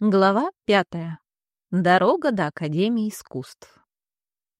Глава пятая. Дорога до Академии искусств.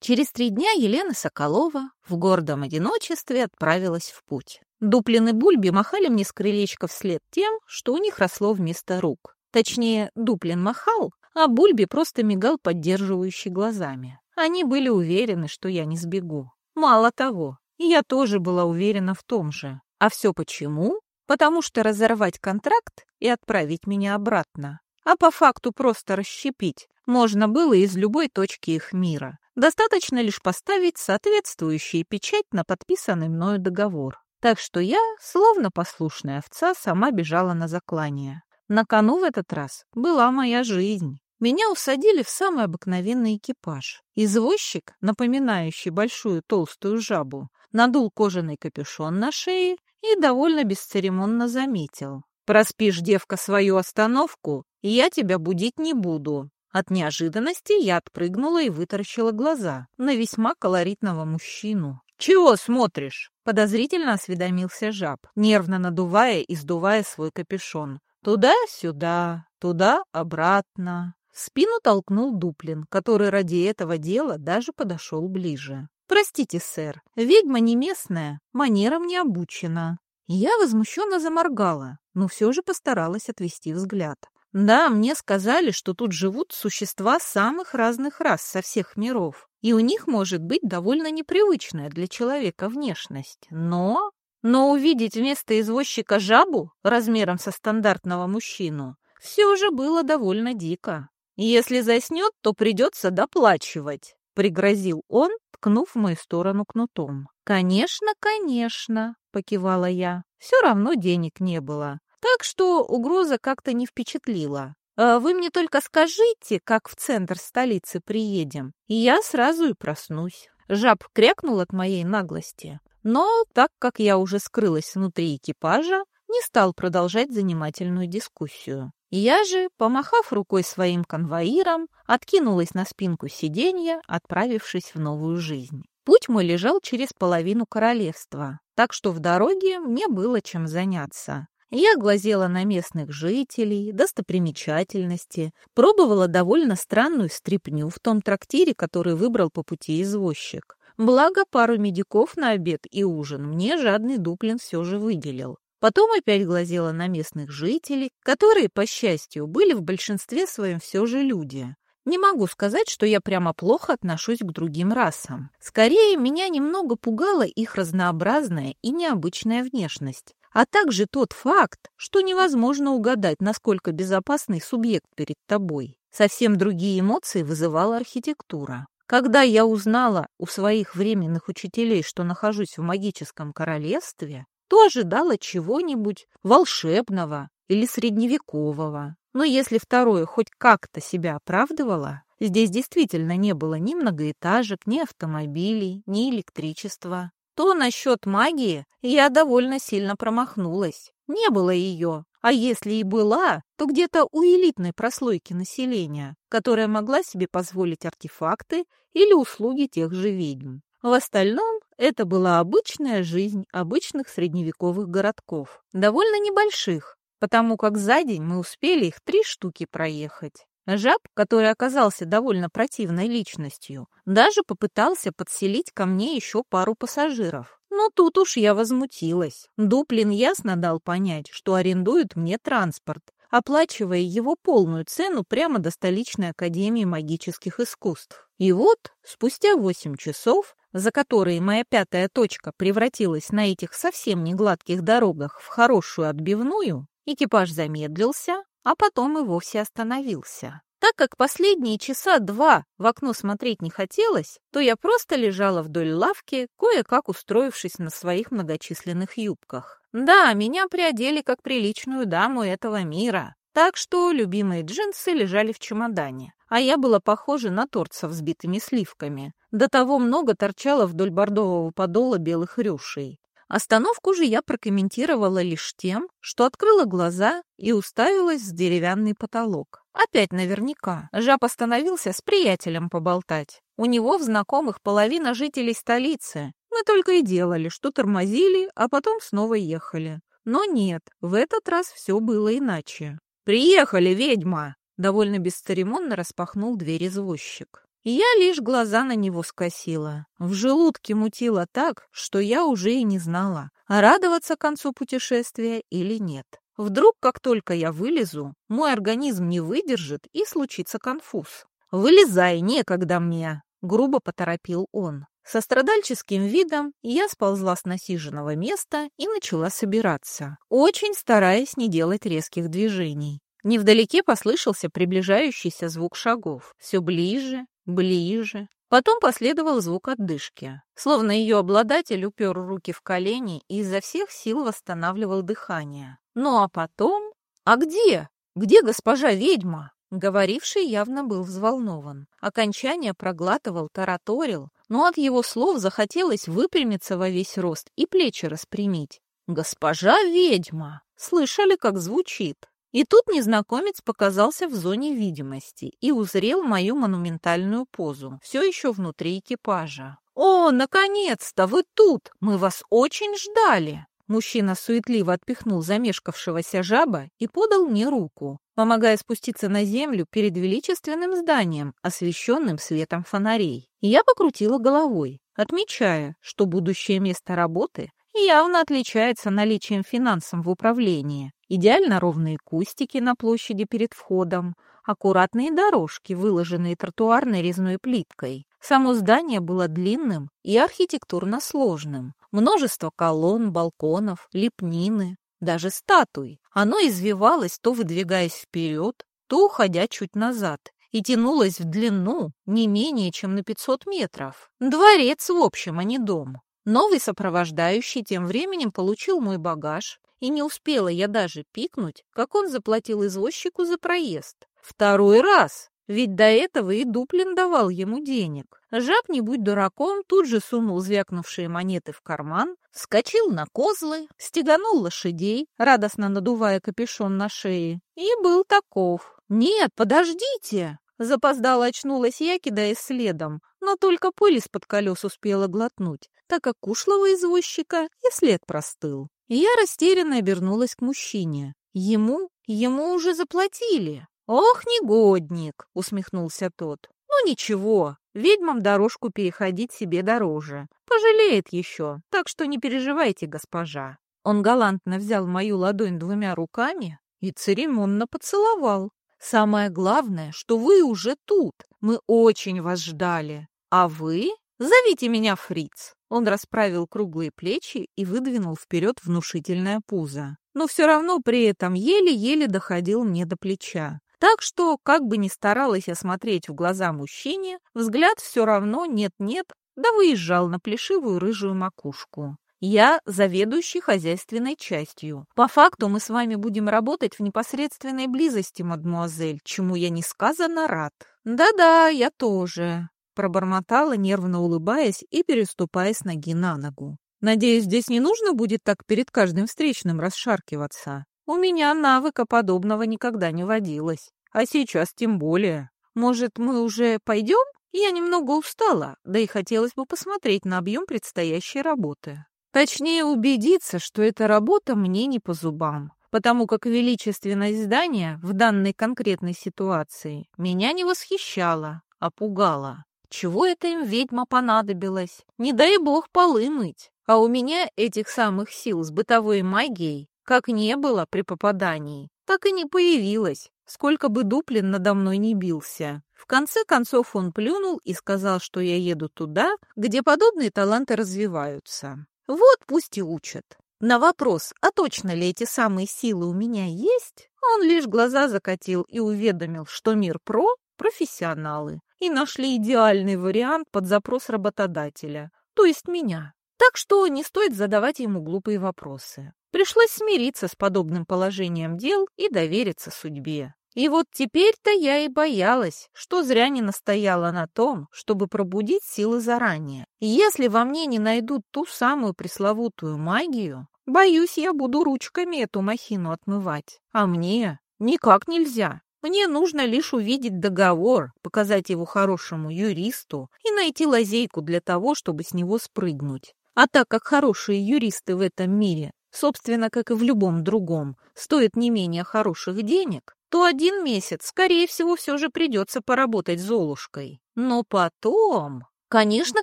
Через три дня Елена Соколова в гордом одиночестве отправилась в путь. Дуплин и Бульби махали мне с крылечка вслед тем, что у них росло вместо рук. Точнее, Дуплин махал, а Бульби просто мигал поддерживающий глазами. Они были уверены, что я не сбегу. Мало того, я тоже была уверена в том же. А все почему? Потому что разорвать контракт и отправить меня обратно а по факту просто расщепить можно было из любой точки их мира. Достаточно лишь поставить соответствующую печать на подписанный мною договор. Так что я, словно послушная овца, сама бежала на заклание. На кону в этот раз была моя жизнь. Меня усадили в самый обыкновенный экипаж. Извозчик, напоминающий большую толстую жабу, надул кожаный капюшон на шее и довольно бесцеремонно заметил. «Проспишь, девка, свою остановку, я тебя будить не буду». От неожиданности я отпрыгнула и вытаращила глаза на весьма колоритного мужчину. «Чего смотришь?» — подозрительно осведомился жаб, нервно надувая и сдувая свой капюшон. «Туда-сюда, туда-обратно». спину толкнул Дуплин, который ради этого дела даже подошел ближе. «Простите, сэр, ведьма не местная, манерам не обучена». Я возмущенно заморгала, но все же постаралась отвести взгляд. Да, мне сказали, что тут живут существа самых разных рас со всех миров, и у них может быть довольно непривычная для человека внешность. Но... Но увидеть вместо извозчика жабу размером со стандартного мужчину все же было довольно дико. Если заснет, то придется доплачивать, пригрозил он, ткнув в мою сторону кнутом. «Конечно, конечно», — покивала я. «Все равно денег не было. Так что угроза как-то не впечатлила. А вы мне только скажите, как в центр столицы приедем, и я сразу и проснусь. Жаб крякнул от моей наглости. Но, так как я уже скрылась внутри экипажа, не стал продолжать занимательную дискуссию. Я же, помахав рукой своим конвоирам, откинулась на спинку сиденья, отправившись в новую жизнь. Путь мой лежал через половину королевства, так что в дороге мне было чем заняться. Я глазела на местных жителей, достопримечательности, пробовала довольно странную стряпню в том трактире, который выбрал по пути извозчик. Благо, пару медиков на обед и ужин мне жадный дуплин все же выделил. Потом опять глазела на местных жителей, которые, по счастью, были в большинстве своем все же люди. Не могу сказать, что я прямо плохо отношусь к другим расам. Скорее, меня немного пугала их разнообразная и необычная внешность а также тот факт, что невозможно угадать, насколько безопасный субъект перед тобой. Совсем другие эмоции вызывала архитектура. Когда я узнала у своих временных учителей, что нахожусь в магическом королевстве, то ожидала чего-нибудь волшебного или средневекового. Но если второе хоть как-то себя оправдывало, здесь действительно не было ни многоэтажек, ни автомобилей, ни электричества то насчет магии я довольно сильно промахнулась. Не было ее, а если и была, то где-то у элитной прослойки населения, которая могла себе позволить артефакты или услуги тех же ведьм. В остальном это была обычная жизнь обычных средневековых городков, довольно небольших, потому как за день мы успели их три штуки проехать. Жаб, который оказался довольно противной личностью, даже попытался подселить ко мне еще пару пассажиров. Но тут уж я возмутилась. Дуплин ясно дал понять, что арендует мне транспорт, оплачивая его полную цену прямо до столичной академии магических искусств. И вот, спустя восемь часов, за которые моя пятая точка превратилась на этих совсем не гладких дорогах в хорошую отбивную, экипаж замедлился, а потом и вовсе остановился. Так как последние часа два в окно смотреть не хотелось, то я просто лежала вдоль лавки, кое-как устроившись на своих многочисленных юбках. Да, меня приодели как приличную даму этого мира, так что любимые джинсы лежали в чемодане, а я была похожа на торт со взбитыми сливками. До того много торчало вдоль бордового подола белых рюшей. Остановку же я прокомментировала лишь тем, что открыла глаза и уставилась в деревянный потолок. Опять наверняка. Жаб остановился с приятелем поболтать. У него в знакомых половина жителей столицы. Мы только и делали, что тормозили, а потом снова ехали. Но нет, в этот раз все было иначе. «Приехали, ведьма!» Довольно бесцеремонно распахнул дверь извозчик. Я лишь глаза на него скосила. В желудке мутило так, что я уже и не знала, радоваться концу путешествия или нет. Вдруг, как только я вылезу, мой организм не выдержит и случится конфуз. «Вылезай, некогда мне!» — грубо поторопил он. Со страдальческим видом я сползла с насиженного места и начала собираться, очень стараясь не делать резких движений. Невдалеке послышался приближающийся звук шагов. Все ближе, ближе. Потом последовал звук отдышки. Словно ее обладатель упер руки в колени и изо всех сил восстанавливал дыхание. Ну а потом... А где? Где госпожа ведьма? Говоривший явно был взволнован. Окончание проглатывал, тараторил, но от его слов захотелось выпрямиться во весь рост и плечи распрямить. «Госпожа ведьма!» Слышали, как звучит? И тут незнакомец показался в зоне видимости и узрел мою монументальную позу, все еще внутри экипажа. «О, наконец-то! Вы тут! Мы вас очень ждали!» Мужчина суетливо отпихнул замешкавшегося жаба и подал мне руку, помогая спуститься на землю перед величественным зданием, освещенным светом фонарей. Я покрутила головой, отмечая, что будущее место работы явно отличается наличием финансов в управлении. Идеально ровные кустики на площади перед входом, аккуратные дорожки, выложенные тротуарной резной плиткой. Само здание было длинным и архитектурно сложным. Множество колонн, балконов, лепнины, даже статуй. Оно извивалось, то выдвигаясь вперед, то уходя чуть назад, и тянулось в длину не менее чем на 500 метров. Дворец, в общем, а не дом. Новый сопровождающий тем временем получил мой багаж, и не успела я даже пикнуть, как он заплатил извозчику за проезд. Второй раз! Ведь до этого и Дуплин давал ему денег. Жаб, не будь дураком, тут же сунул звякнувшие монеты в карман, вскочил на козлы, стеганул лошадей, радостно надувая капюшон на шее, и был таков. «Нет, подождите!» Запоздало очнулась я, кидаясь следом, но только пыль из-под колес успела глотнуть, так как ушлого извозчика и след простыл. Я растерянно обернулась к мужчине. Ему, ему уже заплатили. «Ох, негодник!» — усмехнулся тот. «Ну ничего, ведьмам дорожку переходить себе дороже. Пожалеет еще, так что не переживайте, госпожа». Он галантно взял мою ладонь двумя руками и церемонно поцеловал. «Самое главное, что вы уже тут. Мы очень вас ждали. А вы? Зовите меня Фриц». Он расправил круглые плечи и выдвинул вперед внушительное пузо. Но все равно при этом еле-еле доходил мне до плеча. Так что, как бы ни старалась осмотреть в глаза мужчине, взгляд все равно нет-нет, да выезжал на плешивую рыжую макушку. Я заведующий хозяйственной частью. По факту мы с вами будем работать в непосредственной близости, мадмуазель, чему я несказанно рад. Да-да, я тоже, пробормотала, нервно улыбаясь и переступая с ноги на ногу. Надеюсь, здесь не нужно будет так перед каждым встречным расшаркиваться. У меня навыка подобного никогда не водилось. А сейчас тем более. Может, мы уже пойдем? Я немного устала, да и хотелось бы посмотреть на объем предстоящей работы. Точнее, убедиться, что эта работа мне не по зубам, потому как величественность здания в данной конкретной ситуации меня не восхищала, а пугала. Чего это им ведьма понадобилось? Не дай бог полы мыть. А у меня этих самых сил с бытовой магией как не было при попадании, так и не появилось, сколько бы Дуплин надо мной не бился. В конце концов он плюнул и сказал, что я еду туда, где подобные таланты развиваются. Вот пусть и учат. На вопрос, а точно ли эти самые силы у меня есть, он лишь глаза закатил и уведомил, что мир про – профессионалы, и нашли идеальный вариант под запрос работодателя, то есть меня. Так что не стоит задавать ему глупые вопросы. Пришлось смириться с подобным положением дел и довериться судьбе. И вот теперь-то я и боялась, что зря не настояла на том, чтобы пробудить силы заранее. Если во мне не найдут ту самую пресловутую магию, боюсь, я буду ручками эту махину отмывать. А мне никак нельзя. Мне нужно лишь увидеть договор, показать его хорошему юристу и найти лазейку для того, чтобы с него спрыгнуть. А так как хорошие юристы в этом мире собственно, как и в любом другом, стоит не менее хороших денег, то один месяц, скорее всего, все же придется поработать Золушкой. Но потом... Конечно,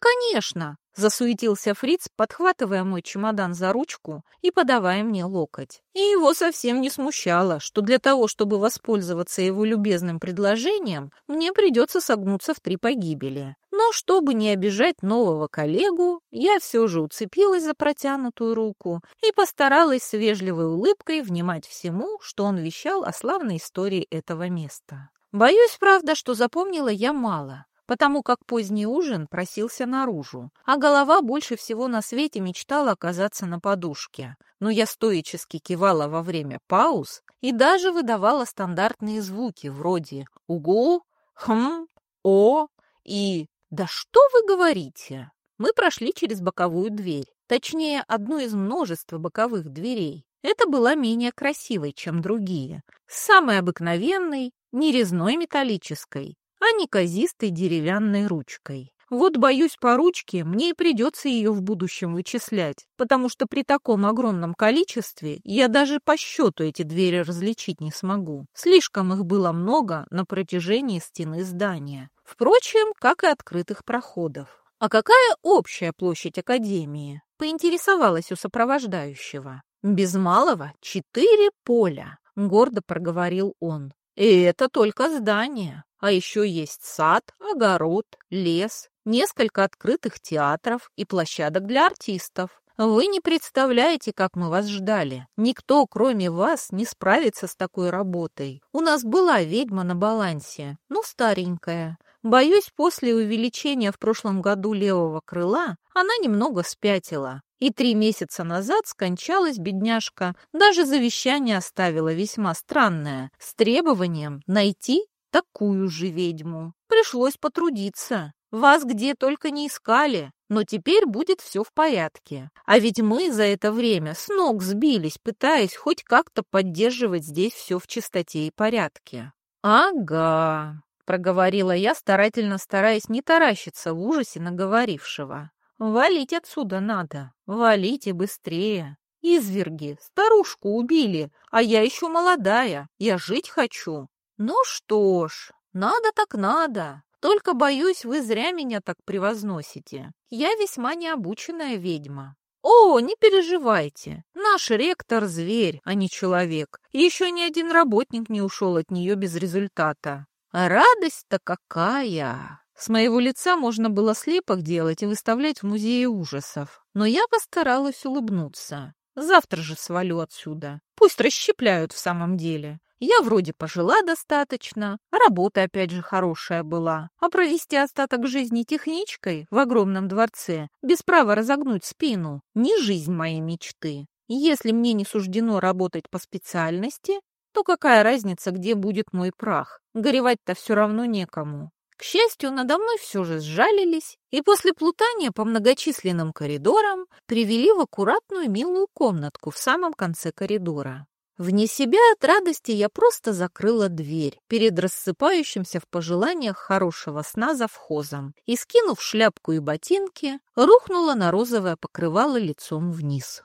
конечно, Засуетился Фриц, подхватывая мой чемодан за ручку и подавая мне локоть. И его совсем не смущало, что для того, чтобы воспользоваться его любезным предложением, мне придется согнуться в три погибели. Но чтобы не обижать нового коллегу, я все же уцепилась за протянутую руку и постаралась с вежливой улыбкой внимать всему, что он вещал о славной истории этого места. Боюсь, правда, что запомнила я мало потому как поздний ужин просился наружу, а голова больше всего на свете мечтала оказаться на подушке. Но я стоически кивала во время пауз и даже выдавала стандартные звуки вроде «угу», «хм», «о» и «да что вы говорите?». Мы прошли через боковую дверь, точнее, одну из множества боковых дверей. Это была менее красивой, чем другие, самой обыкновенной, не резной металлической, а неказистой деревянной ручкой. Вот, боюсь, по ручке мне и придется ее в будущем вычислять, потому что при таком огромном количестве я даже по счету эти двери различить не смогу. Слишком их было много на протяжении стены здания. Впрочем, как и открытых проходов. «А какая общая площадь Академии?» — поинтересовалась у сопровождающего. «Без малого четыре поля», — гордо проговорил он. «И это только здание. А еще есть сад, огород, лес, несколько открытых театров и площадок для артистов. Вы не представляете, как мы вас ждали. Никто, кроме вас, не справится с такой работой. У нас была ведьма на балансе, ну, старенькая. Боюсь, после увеличения в прошлом году левого крыла она немного спятила. И три месяца назад скончалась бедняжка. Даже завещание оставила весьма странное, с требованием найти такую же ведьму. Пришлось потрудиться. Вас где только не искали, но теперь будет все в порядке. А ведь мы за это время с ног сбились, пытаясь хоть как-то поддерживать здесь все в чистоте и порядке. «Ага», — проговорила я, старательно стараясь не таращиться в ужасе наговорившего. «Валить отсюда надо, валите быстрее. Изверги, старушку убили, а я еще молодая, я жить хочу. «Ну что ж, надо так надо. Только, боюсь, вы зря меня так превозносите. Я весьма необученная ведьма». «О, не переживайте. Наш ректор – зверь, а не человек. Еще ни один работник не ушел от нее без результата. А радость-то какая!» С моего лица можно было слепок делать и выставлять в музее ужасов. Но я постаралась улыбнуться. Завтра же свалю отсюда. Пусть расщепляют в самом деле. Я вроде пожила достаточно, работа опять же хорошая была, а провести остаток жизни техничкой в огромном дворце, без права разогнуть спину, не жизнь моей мечты. Если мне не суждено работать по специальности, то какая разница, где будет мой прах? Горевать-то все равно некому. К счастью, надо мной все же сжалились, и после плутания по многочисленным коридорам привели в аккуратную милую комнатку в самом конце коридора. Вне себя от радости я просто закрыла дверь перед рассыпающимся в пожеланиях хорошего сна завхозом и, скинув шляпку и ботинки, рухнула на розовое покрывало лицом вниз.